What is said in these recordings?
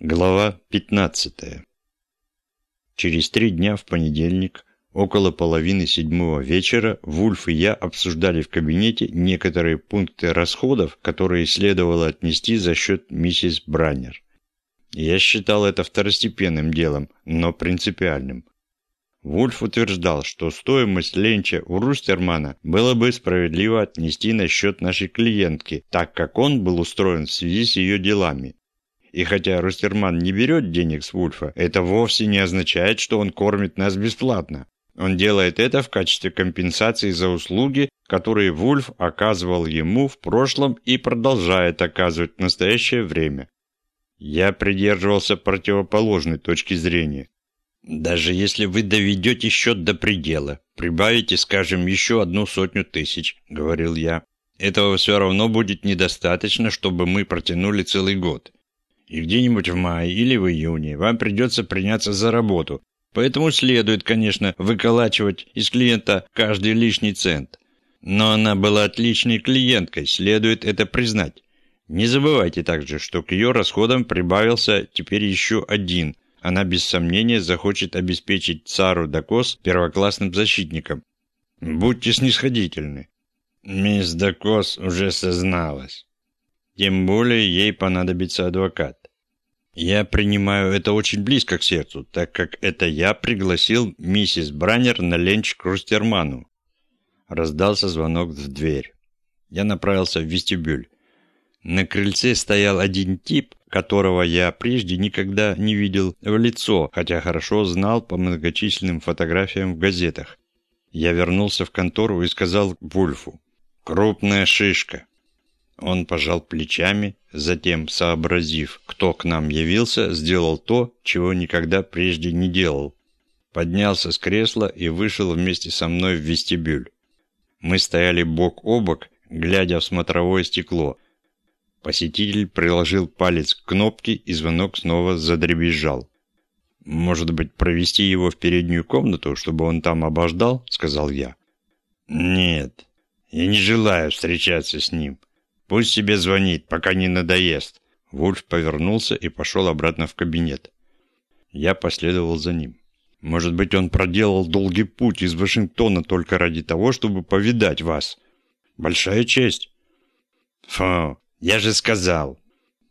Глава 15. Через три дня в понедельник, около половины седьмого вечера, Вульф и я обсуждали в кабинете некоторые пункты расходов, которые следовало отнести за счет миссис Браннер. Я считал это второстепенным делом, но принципиальным. Вульф утверждал, что стоимость ленча у Рустермана было бы справедливо отнести на счет нашей клиентки, так как он был устроен в связи с ее делами, и хотя Рустерман не берет денег с Вульфа, это вовсе не означает, что он кормит нас бесплатно. Он делает это в качестве компенсации за услуги, которые Вульф оказывал ему в прошлом и продолжает оказывать в настоящее время. Я придерживался противоположной точки зрения. Даже если вы доведете счет до предела, прибавите, скажем, еще одну сотню тысяч, говорил я, этого все равно будет недостаточно, чтобы мы протянули целый год и где-нибудь в мае или в июне вам придется приняться за работу. Поэтому следует, конечно, выколачивать из клиента каждый лишний цент. Но она была отличной клиенткой, следует это признать. Не забывайте также, что к ее расходам прибавился теперь еще один. Она без сомнения захочет обеспечить Цару Дакос первоклассным защитником. Будьте снисходительны. Мисс Дакос уже созналась. Тем более ей понадобится адвокат. Я принимаю это очень близко к сердцу, так как это я пригласил миссис Браннер на ленч к Рустерману. Раздался звонок в дверь. Я направился в вестибюль. На крыльце стоял один тип, которого я прежде никогда не видел в лицо, хотя хорошо знал по многочисленным фотографиям в газетах. Я вернулся в контору и сказал Вульфу. «Крупная шишка. Он пожал плечами, затем, сообразив, кто к нам явился, сделал то, чего никогда прежде не делал. Поднялся с кресла и вышел вместе со мной в вестибюль. Мы стояли бок о бок, глядя в смотровое стекло. Посетитель приложил палец к кнопке, и звонок снова задребезжал. «Может быть, провести его в переднюю комнату, чтобы он там обождал?» — сказал я. «Нет, я не желаю встречаться с ним. Пусть себе звонит, пока не надоест. Вульф повернулся и пошел обратно в кабинет. Я последовал за ним. Может быть, он проделал долгий путь из Вашингтона только ради того, чтобы повидать вас. Большая честь. Фу, я же сказал.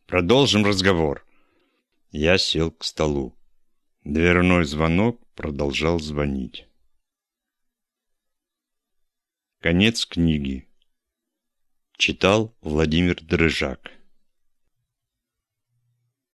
Продолжим разговор. Я сел к столу. Дверной звонок продолжал звонить. Конец книги. Читал Владимир Дрыжак